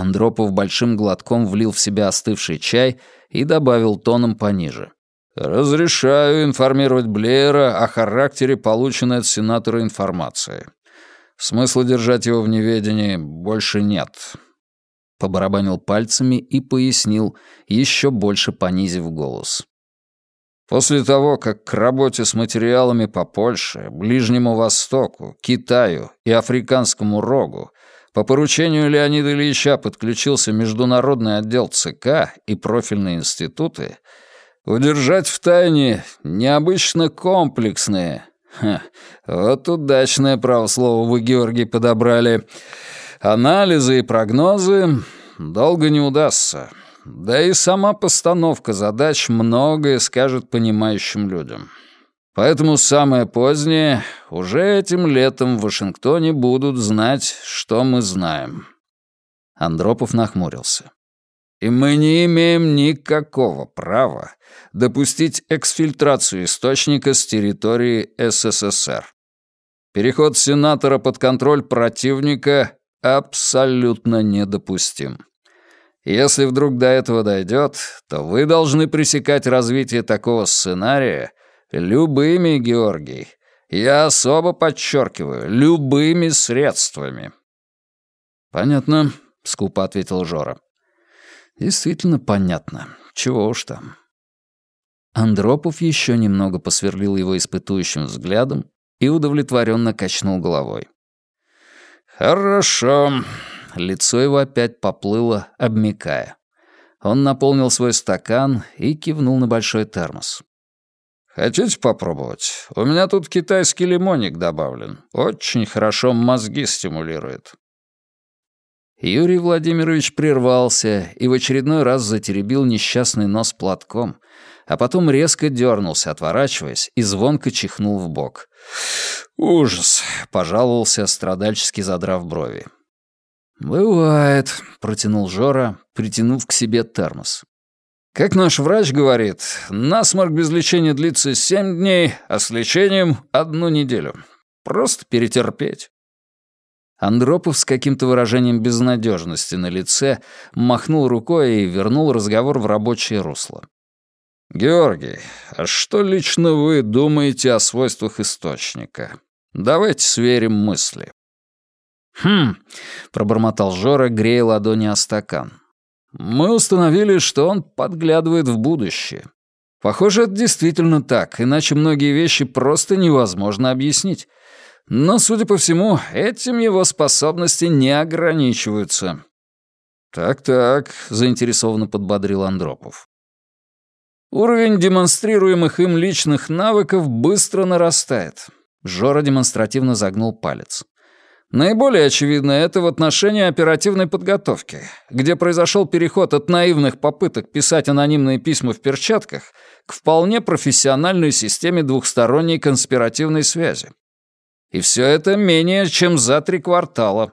Андропов большим глотком влил в себя остывший чай и добавил тоном пониже. «Разрешаю информировать Блеера о характере полученной от сенатора информации. Смысла держать его в неведении больше нет». Побарабанил пальцами и пояснил, еще больше понизив голос. После того, как к работе с материалами по Польше, Ближнему Востоку, Китаю и Африканскому рогу по поручению Леонида Ильича подключился Международный отдел ЦК и профильные институты, удержать в тайне необычно комплексные... Ха, вот удачное право слова вы, Георгий, подобрали. Анализы и прогнозы долго не удастся. Да и сама постановка задач многое скажет понимающим людям. Поэтому самое позднее, уже этим летом в Вашингтоне будут знать, что мы знаем». Андропов нахмурился. «И мы не имеем никакого права допустить эксфильтрацию источника с территории СССР. Переход сенатора под контроль противника абсолютно недопустим. Если вдруг до этого дойдет, то вы должны пресекать развитие такого сценария Любыми, Георгий. Я особо подчеркиваю, любыми средствами. Понятно, скупо ответил Жора. Действительно понятно. Чего уж там. Андропов еще немного посверлил его испытующим взглядом и удовлетворенно качнул головой. «Хорошо». Лицо его опять поплыло, обмякая. Он наполнил свой стакан и кивнул на большой термос. Хотите попробовать? У меня тут китайский лимонник добавлен. Очень хорошо мозги стимулирует». Юрий Владимирович прервался и в очередной раз затеребил несчастный нос платком, а потом резко дернулся, отворачиваясь, и звонко чихнул в бок. «Ужас!» — пожаловался, страдальчески задрав брови. «Бывает», — протянул Жора, притянув к себе термос. Как наш врач говорит, насморк без лечения длится семь дней, а с лечением — одну неделю. Просто перетерпеть. Андропов с каким-то выражением безнадежности на лице махнул рукой и вернул разговор в рабочее русло. «Георгий, а что лично вы думаете о свойствах источника? Давайте сверим мысли». «Хм», — пробормотал Жора, грея ладони о стакан. Мы установили, что он подглядывает в будущее. Похоже, это действительно так, иначе многие вещи просто невозможно объяснить. Но, судя по всему, этим его способности не ограничиваются. «Так-так», — заинтересованно подбодрил Андропов. Уровень демонстрируемых им личных навыков быстро нарастает. Жора демонстративно загнул палец. Наиболее очевидно это в отношении оперативной подготовки, где произошел переход от наивных попыток писать анонимные письма в перчатках к вполне профессиональной системе двухсторонней конспиративной связи. И все это менее чем за три квартала.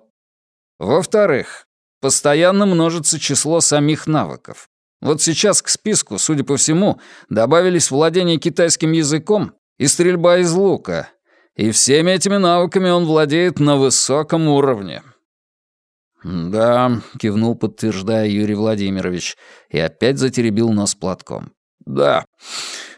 Во-вторых, постоянно множится число самих навыков. Вот сейчас к списку, судя по всему, добавились владение китайским языком и стрельба из лука, и всеми этими навыками он владеет на высоком уровне». «Да», — кивнул, подтверждая Юрий Владимирович, и опять затеребил нос платком. «Да,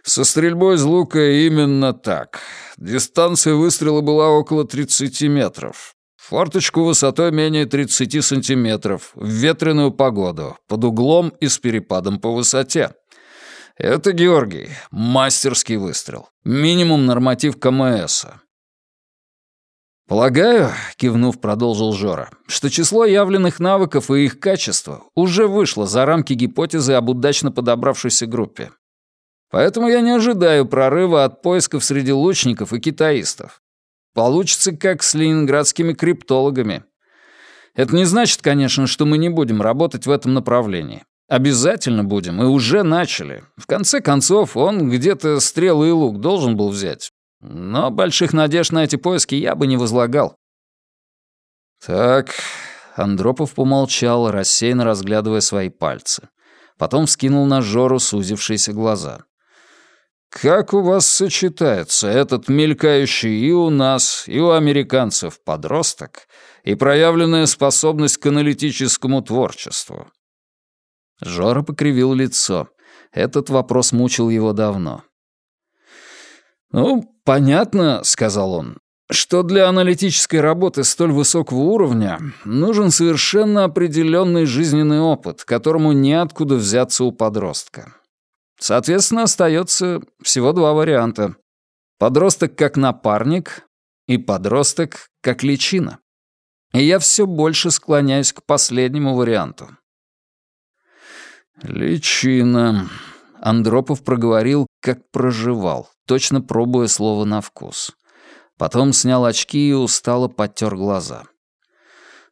со стрельбой из лука именно так. Дистанция выстрела была около 30 метров. Форточку высотой менее 30 сантиметров, в ветреную погоду, под углом и с перепадом по высоте. Это, Георгий, мастерский выстрел. Минимум норматив КМСа. «Полагаю», — кивнув, продолжил Жора, «что число явленных навыков и их качество уже вышло за рамки гипотезы об удачно подобравшейся группе. Поэтому я не ожидаю прорыва от поисков среди лучников и китаистов. Получится как с ленинградскими криптологами. Это не значит, конечно, что мы не будем работать в этом направлении. Обязательно будем, и уже начали. В конце концов, он где-то стрелы и лук должен был взять. Но больших надежд на эти поиски я бы не возлагал. Так, Андропов помолчал, рассеянно разглядывая свои пальцы. Потом вскинул на Жору сузившиеся глаза. как у вас сочетается этот мелькающий и у нас, и у американцев подросток и проявленная способность к аналитическому творчеству?» Жора покривил лицо. Этот вопрос мучил его давно. «Ну, понятно», — сказал он, что для аналитической работы столь высокого уровня нужен совершенно определенный жизненный опыт, которому неоткуда взяться у подростка. Соответственно, остается всего два варианта. Подросток как напарник и подросток как личина. И я все больше склоняюсь к последнему варианту. «Личина», — Андропов проговорил, как проживал, точно пробуя слово на вкус. Потом снял очки и устало подтер глаза.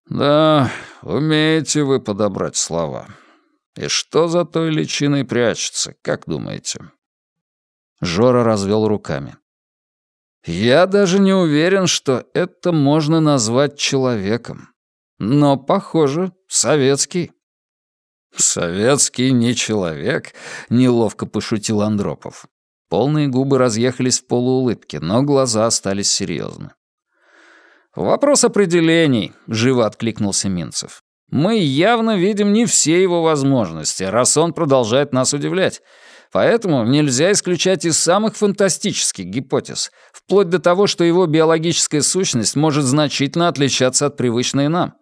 «Да, умеете вы подобрать слова. И что за той личиной прячется, как думаете?» Жора развел руками. «Я даже не уверен, что это можно назвать человеком. Но, похоже, советский». «Советский не человек», — неловко пошутил Андропов. Полные губы разъехались в полуулыбке, но глаза остались серьезны. «Вопрос определений», — живо откликнулся Минцев. «Мы явно видим не все его возможности, раз он продолжает нас удивлять. Поэтому нельзя исключать из самых фантастических гипотез, вплоть до того, что его биологическая сущность может значительно отличаться от привычной нам.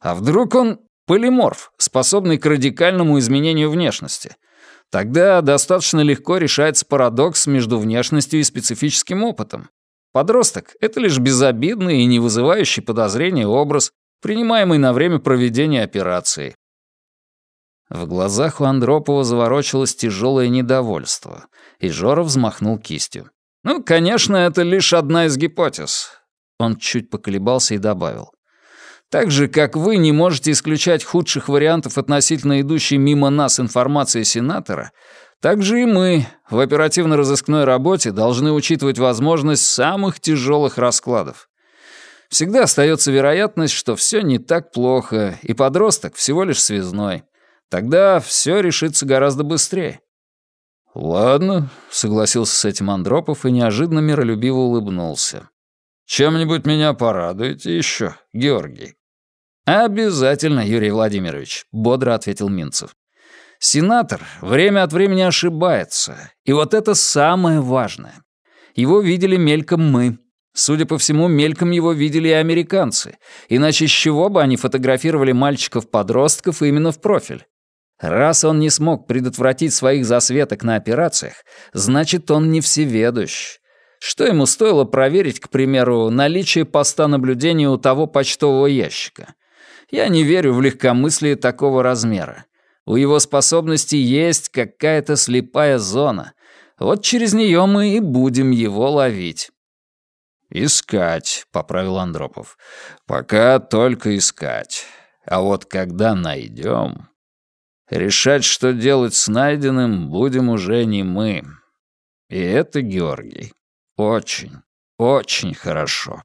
А вдруг он полиморф, способный к радикальному изменению внешности — Тогда достаточно легко решается парадокс между внешностью и специфическим опытом. Подросток — это лишь безобидный и не вызывающий подозрения образ, принимаемый на время проведения операции. В глазах у Андропова заворочилось тяжелое недовольство, и Жора взмахнул кистью. «Ну, конечно, это лишь одна из гипотез». Он чуть поколебался и добавил. Так же, как вы не можете исключать худших вариантов относительно идущей мимо нас информации сенатора, так же и мы в оперативно-розыскной работе должны учитывать возможность самых тяжелых раскладов. Всегда остается вероятность, что все не так плохо, и подросток всего лишь связной. Тогда все решится гораздо быстрее. «Ладно», — согласился с этим Андропов и неожиданно миролюбиво улыбнулся. «Чем-нибудь меня порадуете еще, Георгий?» «Обязательно, Юрий Владимирович», — бодро ответил Минцев. «Сенатор время от времени ошибается, и вот это самое важное. Его видели мельком мы. Судя по всему, мельком его видели и американцы, иначе с чего бы они фотографировали мальчиков-подростков именно в профиль? Раз он не смог предотвратить своих засветок на операциях, значит, он не всеведущ. Что ему стоило проверить, к примеру, наличие поста наблюдения у того почтового ящика? Я не верю в легкомыслие такого размера. У его способностей есть какая-то слепая зона. Вот через нее мы и будем его ловить». «Искать», — поправил Андропов. «Пока только искать. А вот когда найдем...» Решать, что делать с найденным, будем уже не мы. И это, Георгий, очень, очень хорошо.